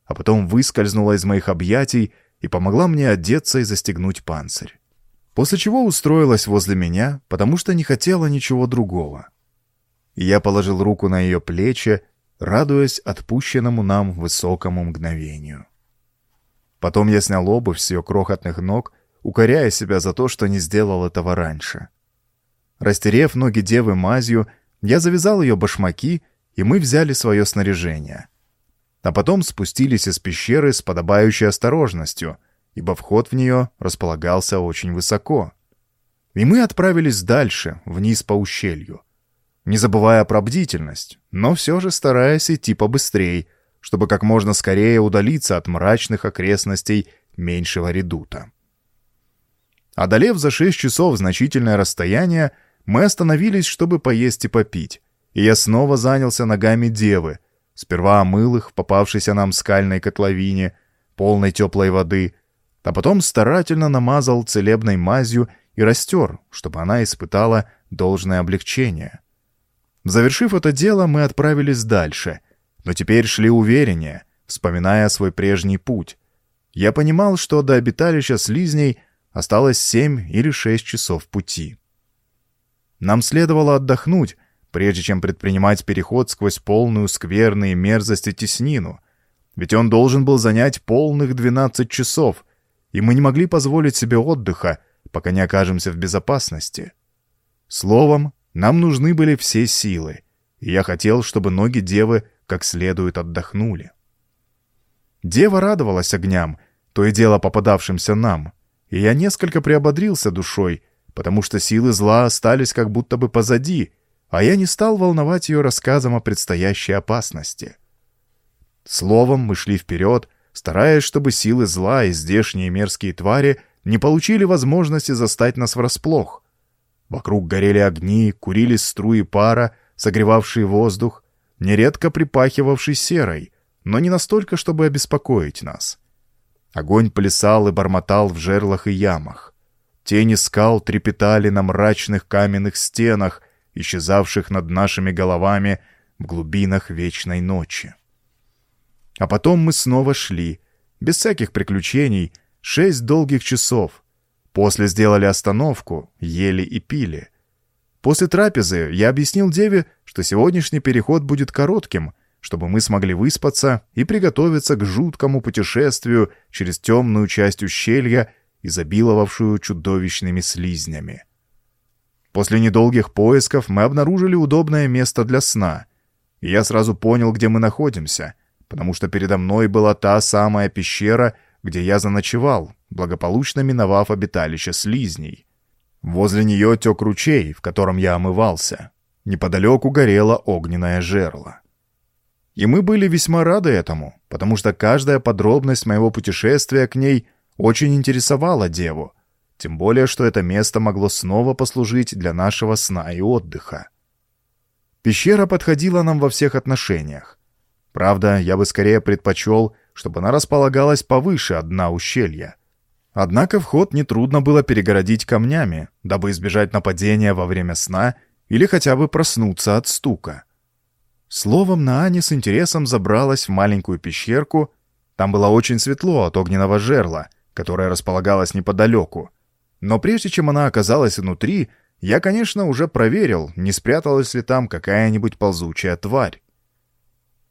а потом выскользнула из моих объятий и помогла мне одеться и застегнуть панцирь. После чего устроилась возле меня, потому что не хотела ничего другого — я положил руку на ее плечи, радуясь отпущенному нам высокому мгновению. Потом я снял обувь с ее крохотных ног, укоряя себя за то, что не сделал этого раньше. Растерев ноги девы мазью, я завязал ее башмаки, и мы взяли свое снаряжение. А потом спустились из пещеры с подобающей осторожностью, ибо вход в нее располагался очень высоко. И мы отправились дальше, вниз по ущелью. Не забывая про бдительность, но все же стараясь идти побыстрее, чтобы как можно скорее удалиться от мрачных окрестностей меньшего редута. Одолев за шесть часов значительное расстояние, мы остановились, чтобы поесть и попить, и я снова занялся ногами девы, сперва омыл их в попавшейся нам скальной котловине, полной теплой воды, а потом старательно намазал целебной мазью и растер, чтобы она испытала должное облегчение. Завершив это дело, мы отправились дальше, но теперь шли увереннее, вспоминая свой прежний путь. Я понимал, что до обиталища слизней осталось семь или шесть часов пути. Нам следовало отдохнуть, прежде чем предпринимать переход сквозь полную скверные мерзости теснину, ведь он должен был занять полных 12 часов, и мы не могли позволить себе отдыха, пока не окажемся в безопасности. Словом, нам нужны были все силы, и я хотел, чтобы ноги девы как следует отдохнули. Дева радовалась огням, то и дело попадавшимся нам, и я несколько приободрился душой, потому что силы зла остались как будто бы позади, а я не стал волновать ее рассказом о предстоящей опасности. Словом, мы шли вперед, стараясь, чтобы силы зла и здешние мерзкие твари не получили возможности застать нас врасплох. Вокруг горели огни, курились струи пара, согревавшие воздух, нередко припахивавший серой, но не настолько, чтобы обеспокоить нас. Огонь плясал и бормотал в жерлах и ямах. Тени скал трепетали на мрачных каменных стенах, исчезавших над нашими головами в глубинах вечной ночи. А потом мы снова шли, без всяких приключений, шесть долгих часов. После сделали остановку, ели и пили. После трапезы я объяснил Деве, что сегодняшний переход будет коротким, чтобы мы смогли выспаться и приготовиться к жуткому путешествию через темную часть ущелья изобиловавшую чудовищными слизнями. После недолгих поисков мы обнаружили удобное место для сна, и я сразу понял, где мы находимся, потому что передо мной была та самая пещера, где я заночевал, благополучно миновав обиталище слизней. Возле нее тек ручей, в котором я омывался. Неподалеку горело огненное жерло. И мы были весьма рады этому, потому что каждая подробность моего путешествия к ней очень интересовало деву, тем более, что это место могло снова послужить для нашего сна и отдыха. Пещера подходила нам во всех отношениях. Правда, я бы скорее предпочел, чтобы она располагалась повыше дна ущелья. Однако вход нетрудно было перегородить камнями, дабы избежать нападения во время сна или хотя бы проснуться от стука. Словом, Наани с интересом забралась в маленькую пещерку. Там было очень светло от огненного жерла, которая располагалась неподалеку. Но прежде чем она оказалась внутри, я, конечно, уже проверил, не спряталась ли там какая-нибудь ползучая тварь.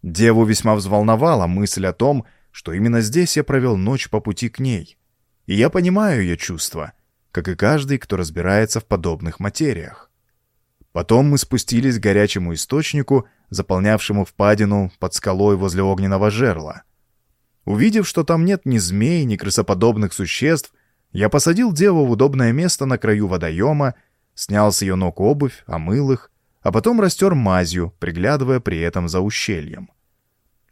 Деву весьма взволновала мысль о том, что именно здесь я провел ночь по пути к ней. И я понимаю ее чувства, как и каждый, кто разбирается в подобных материях. Потом мы спустились к горячему источнику, заполнявшему впадину под скалой возле огненного жерла. Увидев, что там нет ни змей, ни крысоподобных существ, я посадил деву в удобное место на краю водоема, снял с ее ног обувь, омыл их, а потом растер мазью, приглядывая при этом за ущельем.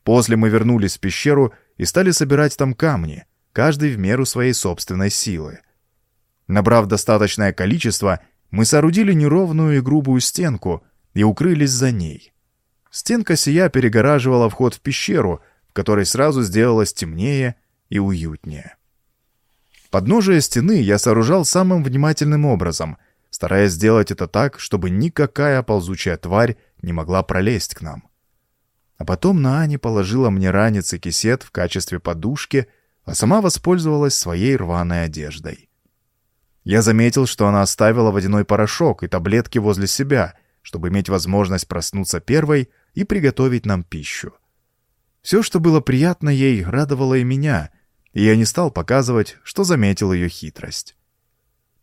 После мы вернулись в пещеру и стали собирать там камни, каждый в меру своей собственной силы. Набрав достаточное количество, мы соорудили неровную и грубую стенку и укрылись за ней. Стенка сия перегораживала вход в пещеру — в которой сразу сделалось темнее и уютнее. Подножие стены я сооружал самым внимательным образом, стараясь сделать это так, чтобы никакая ползучая тварь не могла пролезть к нам. А потом Наани положила мне ранец и кисет в качестве подушки, а сама воспользовалась своей рваной одеждой. Я заметил, что она оставила водяной порошок и таблетки возле себя, чтобы иметь возможность проснуться первой и приготовить нам пищу. Все, что было приятно ей, радовало и меня, и я не стал показывать, что заметил ее хитрость.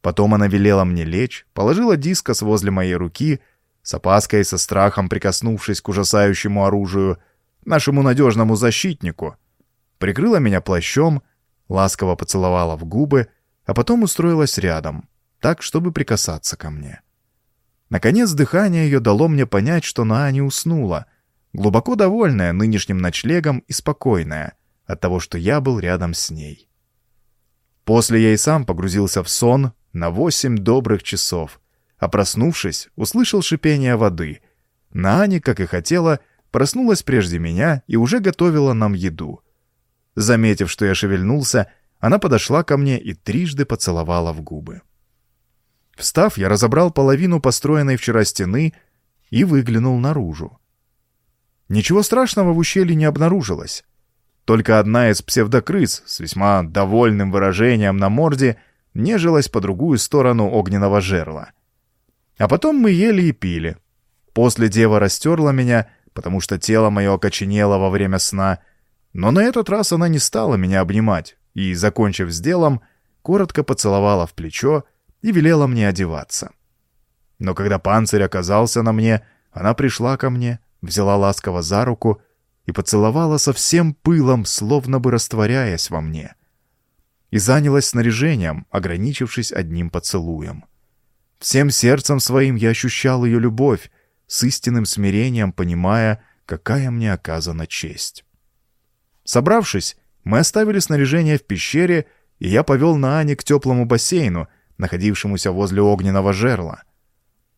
Потом она велела мне лечь, положила дискос возле моей руки, с опаской и со страхом прикоснувшись к ужасающему оружию, нашему надежному защитнику, прикрыла меня плащом, ласково поцеловала в губы, а потом устроилась рядом, так, чтобы прикасаться ко мне. Наконец дыхание ее дало мне понять, что Наа не уснула, глубоко довольная нынешним ночлегом и спокойная от того, что я был рядом с ней. После я и сам погрузился в сон на восемь добрых часов, а проснувшись, услышал шипение воды. Наани, как и хотела, проснулась прежде меня и уже готовила нам еду. Заметив, что я шевельнулся, она подошла ко мне и трижды поцеловала в губы. Встав, я разобрал половину построенной вчера стены и выглянул наружу. Ничего страшного в ущелье не обнаружилось. Только одна из псевдокрыс с весьма довольным выражением на морде нежилась по другую сторону огненного жерла. А потом мы ели и пили. После дева растерла меня, потому что тело мое окоченело во время сна, но на этот раз она не стала меня обнимать и, закончив с делом, коротко поцеловала в плечо и велела мне одеваться. Но когда панцирь оказался на мне, она пришла ко мне, взяла ласково за руку и поцеловала со всем пылом, словно бы растворяясь во мне. И занялась снаряжением, ограничившись одним поцелуем. Всем сердцем своим я ощущал ее любовь, с истинным смирением понимая, какая мне оказана честь. Собравшись, мы оставили снаряжение в пещере, и я повел Наани к теплому бассейну, находившемуся возле огненного жерла.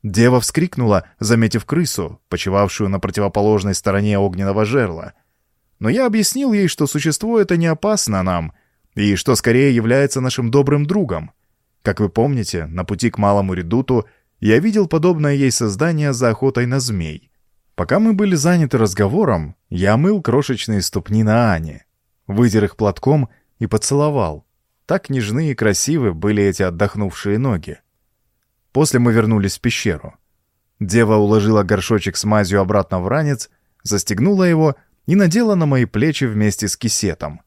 Дева вскрикнула, заметив крысу, почивавшую на противоположной стороне огненного жерла. Но я объяснил ей, что существо это не опасно нам, и что скорее является нашим добрым другом. Как вы помните, на пути к малому редуту я видел подобное ей создание за охотой на змей. Пока мы были заняты разговором, я мыл крошечные ступни на Ане, вытер их платком и поцеловал, так нежны и красивы были эти отдохнувшие ноги. После мы вернулись в пещеру. Дева уложила горшочек с мазью обратно в ранец, застегнула его и надела на мои плечи вместе с кисетом.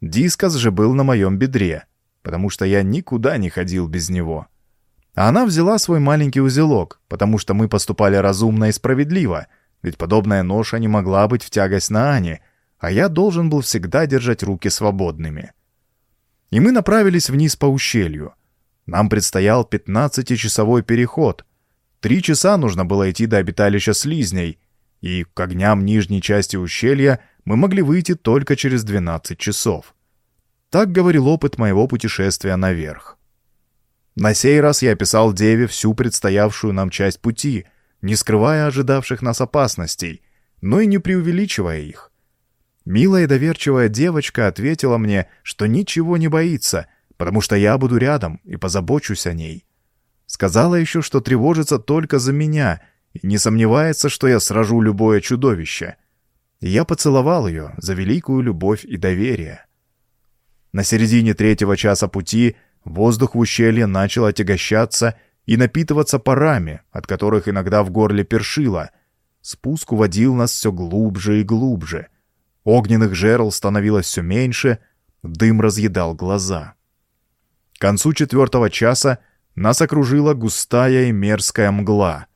Дискос же был на моем бедре, потому что я никуда не ходил без него. А она взяла свой маленький узелок, потому что мы поступали разумно и справедливо, ведь подобная ноша не могла быть в тягость на Ане, а я должен был всегда держать руки свободными и мы направились вниз по ущелью. Нам предстоял 15-часовой переход. Три часа нужно было идти до обиталища слизней, и к огням нижней части ущелья мы могли выйти только через 12 часов. Так говорил опыт моего путешествия наверх. На сей раз я описал Деве всю предстоявшую нам часть пути, не скрывая ожидавших нас опасностей, но и не преувеличивая их. Милая доверчивая девочка ответила мне, что ничего не боится, потому что я буду рядом и позабочусь о ней. Сказала еще, что тревожится только за меня и не сомневается, что я сражу любое чудовище. И я поцеловал ее за великую любовь и доверие. На середине третьего часа пути воздух в ущелье начал отягощаться и напитываться парами, от которых иногда в горле першило. Спуск уводил нас все глубже и глубже — Огненных жерл становилось все меньше, дым разъедал глаза. К концу четвертого часа нас окружила густая и мерзкая мгла.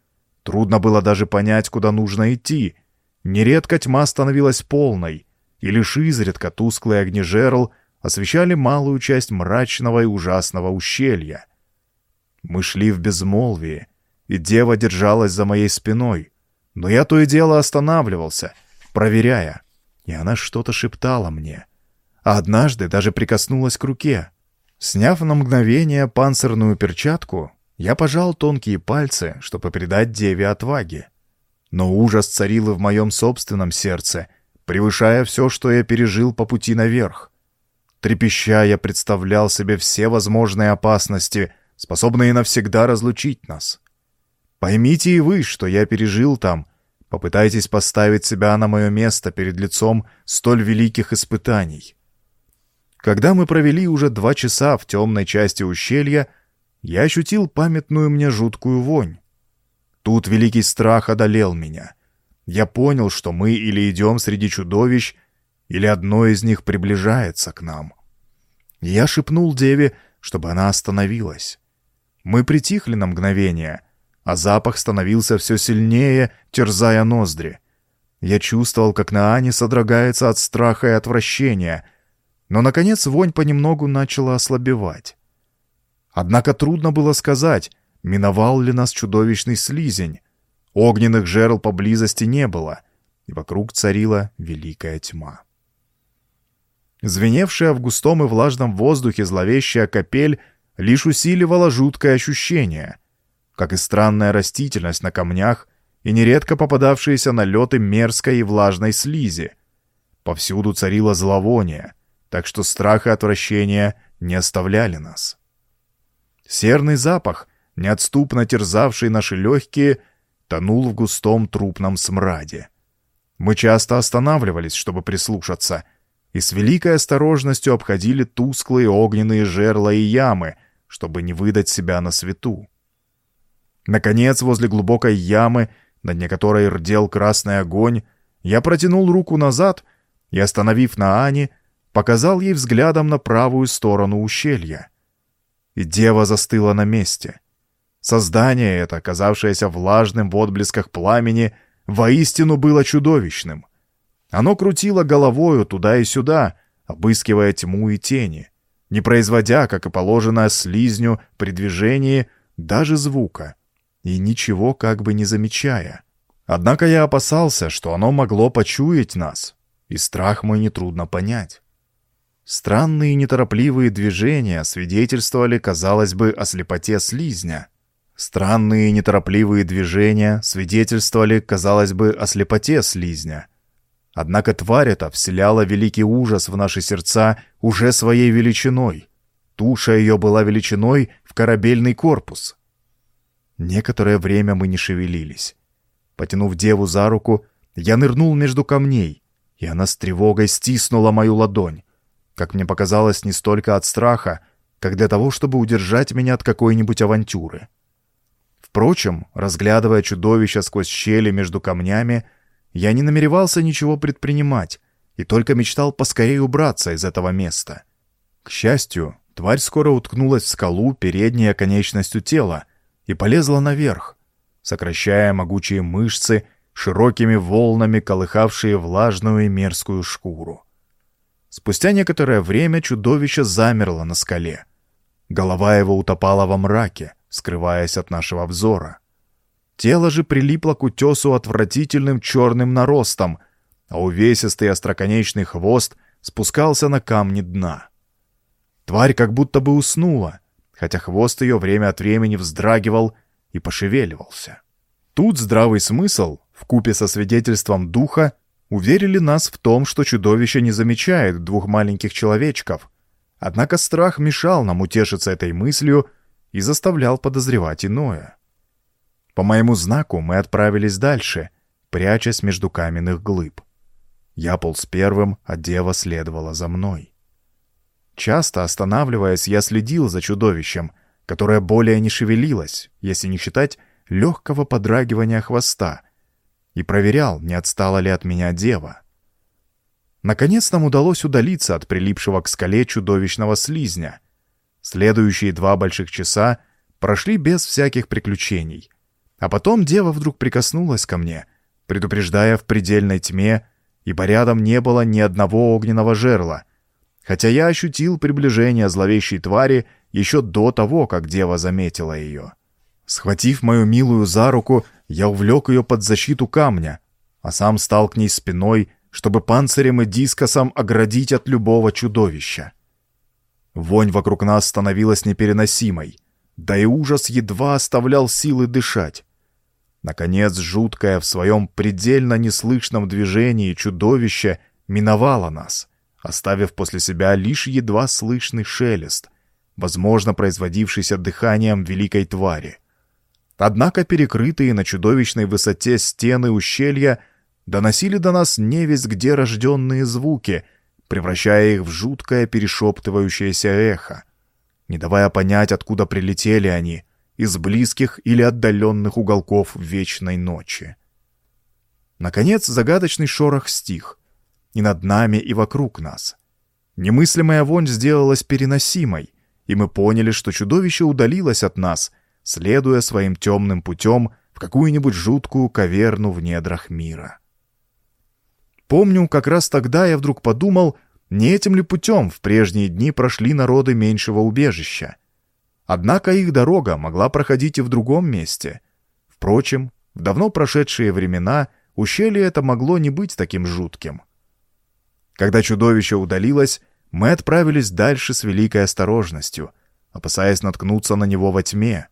Трудно было даже понять, куда нужно идти. Нередко тьма становилась полной, и лишь изредка тусклые огни жерл освещали малую часть мрачного и ужасного ущелья. Мы шли в безмолвии, и дева держалась за моей спиной, но я то и дело останавливался, проверяя — и она что-то шептала мне. А однажды даже прикоснулась к руке. Сняв на мгновение панцирную перчатку, я пожал тонкие пальцы, чтобы придать деве отваги. Но ужас царил и в моем собственном сердце, превышая все, что я пережил по пути наверх. Трепеща, я представлял себе все возможные опасности, способные навсегда разлучить нас. Поймите и вы, что я пережил там — Попытайтесь поставить себя на мое место перед лицом столь великих испытаний. Когда мы провели уже два часа в темной части ущелья, я ощутил памятную мне жуткую вонь. Тут великий страх одолел меня. Я понял, что мы или идем среди чудовищ, или одно из них приближается к нам. Я шепнул деве, чтобы она остановилась. Мы притихли на мгновение, а запах становился все сильнее, терзая ноздри. Я чувствовал, как Наани содрогается от страха и отвращения, но, наконец, вонь понемногу начала ослабевать. Однако трудно было сказать, миновал ли нас чудовищный слизень. Огненных жерл поблизости не было, и вокруг царила великая тьма. Звеневшая в густом и влажном воздухе зловещая капель лишь усиливала жуткое ощущение, как и странная растительность на камнях и нередко попадавшиеся налеты мерзкой и влажной слизи. Повсюду царило зловоние, так что страх и отвращение не оставляли нас. Серный запах, неотступно терзавший наши легкие, тонул в густом трупном смраде. Мы часто останавливались, чтобы прислушаться — и с великой осторожностью обходили тусклые огненные жерла и ямы, чтобы не выдать себя на свету. Наконец, возле глубокой ямы, на дне которой рдел красный огонь, я протянул руку назад и, остановив на Ане, показал ей взглядом на правую сторону ущелья. И дева застыла на месте. Создание это, оказавшееся влажным в отблесках пламени, воистину было чудовищным. Оно крутило головою туда и сюда, обыскивая тьму и тени, не производя, как и положено слизню при движении, даже звука, и ничего как бы не замечая. Однако я опасался, что оно могло почуять нас, и страх мой нетрудно понять. Странные неторопливые движения свидетельствовали, казалось бы, о слепоте слизня. Странные неторопливые движения свидетельствовали, казалось бы, о слепоте слизня — Однако тварь эта вселяла великий ужас в наши сердца уже своей величиной. Туша ее была величиной в корабельный корпус. Некоторое время мы не шевелились. Потянув деву за руку, я нырнул между камней, и она с тревогой стиснула мою ладонь. Как мне показалось, не столько от страха, как для того, чтобы удержать меня от какой-нибудь авантюры. Впрочем, разглядывая чудовище сквозь щели между камнями, я не намеревался ничего предпринимать и только мечтал поскорее убраться из этого места. К счастью, тварь скоро уткнулась в скалу передней конечностью тела и полезла наверх, сокращая могучие мышцы, широкими волнами колыхавшие влажную и мерзкую шкуру. Спустя некоторое время чудовище замерло на скале. Голова его утопала во мраке, скрываясь от нашего взора. Тело же прилипло к утесу отвратительным черным наростом, а увесистый остроконечный хвост спускался на камни дна. Тварь как будто бы уснула, хотя хвост ее время от времени вздрагивал и пошевеливался. Тут здравый смысл, в купе со свидетельством духа, уверили нас в том, что чудовище не замечает двух маленьких человечков. Однако страх мешал нам утешиться этой мыслью и заставлял подозревать иное. По моему знаку мы отправились дальше, прячась между каменных глыб. Я полз первым, а дева следовала за мной. Часто останавливаясь, я следил за чудовищем, которое более не шевелилось, если не считать легкого подрагивания хвоста, и проверял, не отстала ли от меня дева. Наконец нам удалось удалиться от прилипшего к скале чудовищного слизня. Следующие два больших часа прошли без всяких приключений — а потом дева вдруг прикоснулась ко мне, предупреждая в предельной тьме, ибо рядом не было ни одного огненного жерла, хотя я ощутил приближение зловещей твари еще до того, как дева заметила ее. Схватив мою милую за руку, я увлек ее под защиту камня, а сам стал к ней спиной, чтобы панцирем и дискосом оградить от любого чудовища. Вонь вокруг нас становилась непереносимой, да и ужас едва оставлял силы дышать. Наконец, жуткое в своем предельно неслышном движении чудовище миновало нас, оставив после себя лишь едва слышный шелест, возможно, производившийся дыханием великой твари. Однако перекрытые на чудовищной высоте стены ущелья доносили до нас невесть где рожденные звуки, превращая их в жуткое перешептывающееся эхо, не давая понять, откуда прилетели они, из близких или отдаленных уголков вечной ночи. Наконец загадочный шорох стих, и над нами, и вокруг нас. Немыслимая вонь сделалась переносимой, и мы поняли, что чудовище удалилось от нас, следуя своим темным путем в какую-нибудь жуткую каверну в недрах мира. Помню, как раз тогда я вдруг подумал, не этим ли путем в прежние дни прошли народы меньшего убежища. Однако их дорога могла проходить и в другом месте. Впрочем, в давно прошедшие времена ущелье это могло не быть таким жутким. Когда чудовище удалилось, мы отправились дальше с великой осторожностью, опасаясь наткнуться на него во тьме.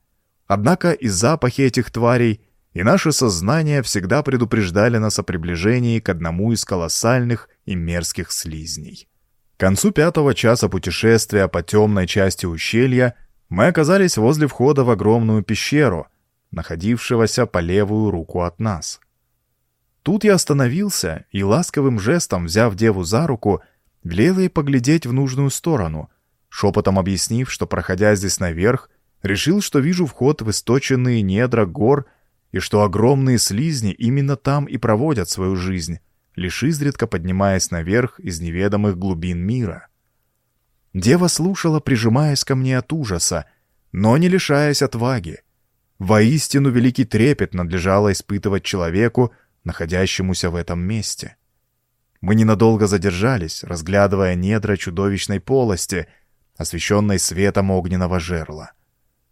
Однако и запахи этих тварей, и наше сознание всегда предупреждали нас о приближении к одному из колоссальных и мерзких слизней. К концу пятого часа путешествия по темной части ущелья мы оказались возле входа в огромную пещеру, находившегося по левую руку от нас. Тут я остановился и, ласковым жестом взяв деву за руку, велел ей поглядеть в нужную сторону, шепотом объяснив, что, проходя здесь наверх, решил, что вижу вход в источенные недра гор и что огромные слизни именно там и проводят свою жизнь, лишь изредка поднимаясь наверх из неведомых глубин мира. Дева слушала, прижимаясь ко мне от ужаса, но не лишаясь отваги. Воистину великий трепет надлежало испытывать человеку, находящемуся в этом месте. Мы ненадолго задержались, разглядывая недра чудовищной полости, освещенной светом огненного жерла.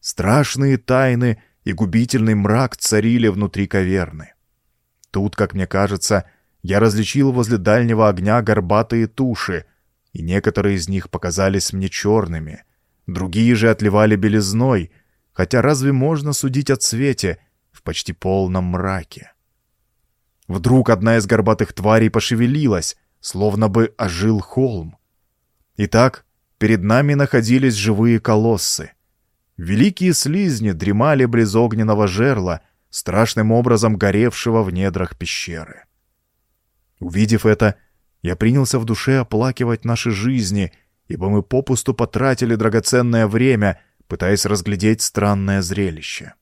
Страшные тайны и губительный мрак царили внутри каверны. Тут, как мне кажется, я различил возле дальнего огня горбатые туши, и некоторые из них показались мне черными, другие же отливали белизной, хотя разве можно судить о цвете в почти полном мраке? Вдруг одна из горбатых тварей пошевелилась, словно бы ожил холм. Итак, перед нами находились живые колоссы. Великие слизни дремали близ огненного жерла, страшным образом горевшего в недрах пещеры. Увидев это, я принялся в душе оплакивать наши жизни, ибо мы попусту потратили драгоценное время, пытаясь разглядеть странное зрелище.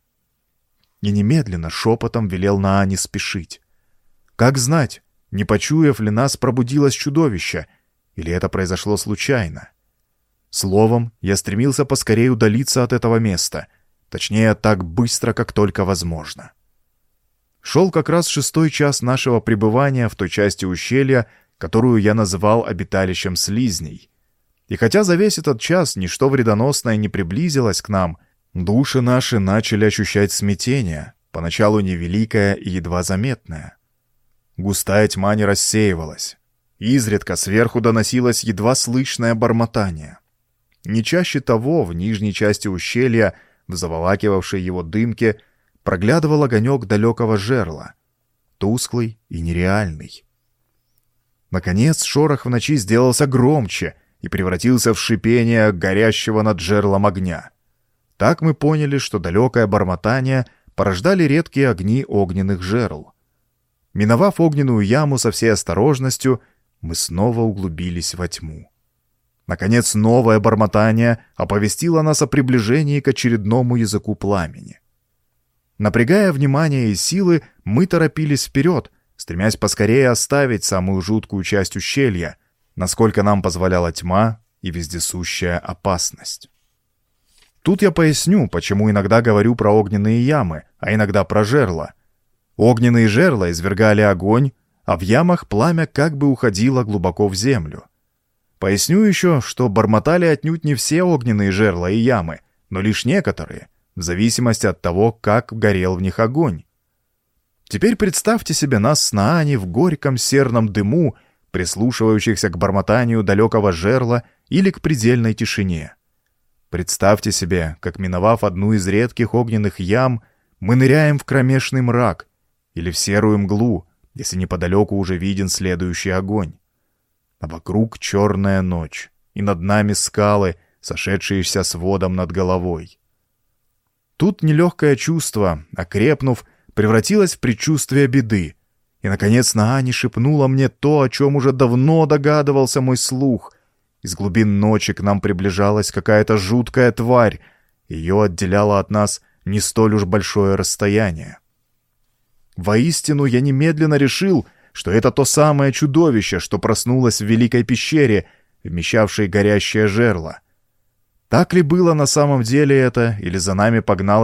И немедленно шепотом велел Наане спешить. Как знать, не почуяв ли нас пробудилось чудовище, или это произошло случайно? Словом, я стремился поскорее удалиться от этого места, точнее, так быстро, как только возможно. Шел как раз шестой час нашего пребывания в той части ущелья, которую я называл обиталищем слизней. И хотя за весь этот час ничто вредоносное не приблизилось к нам, души наши начали ощущать смятение, поначалу невеликое и едва заметное. Густая тьма не рассеивалась. Изредка сверху доносилось едва слышное бормотание. Не чаще того в нижней части ущелья, в заволакивавшей его дымке, проглядывал огонек далекого жерла, тусклый и нереальный. Наконец шорох в ночи сделался громче и превратился в шипение горящего над жерлом огня. Так мы поняли, что далекое бормотание порождали редкие огни огненных жерл. Миновав огненную яму со всей осторожностью, мы снова углубились во тьму. Наконец, новое бормотание оповестило нас о приближении к очередному языку пламени. Напрягая внимание и силы, мы торопились вперед, стремясь поскорее оставить самую жуткую часть ущелья, насколько нам позволяла тьма и вездесущая опасность. Тут я поясню, почему иногда говорю про огненные ямы, а иногда про жерла. Огненные жерла извергали огонь, а в ямах пламя как бы уходило глубоко в землю. Поясню еще, что бормотали отнюдь не все огненные жерла и ямы, но лишь некоторые, в зависимости от того, как горел в них огонь. Теперь представьте себе нас с Наани в горьком серном дыму, прислушивающихся к бормотанию далекого жерла или к предельной тишине. Представьте себе, как, миновав одну из редких огненных ям, мы ныряем в кромешный мрак или в серую мглу, если неподалеку уже виден следующий огонь а вокруг черная ночь, и над нами скалы, сошедшиеся с водом над головой. Тут нелегкое чувство, окрепнув, превратилось в предчувствие беды, и, наконец, Наани шепнула мне то, о чем уже давно догадывался мой слух. Из глубин ночи к нам приближалась какая-то жуткая тварь, ее отделяло от нас не столь уж большое расстояние. Воистину, я немедленно решил — что это то самое чудовище, что проснулось в Великой пещере, вмещавшей горящее жерло. Так ли было на самом деле это, или за нами погналась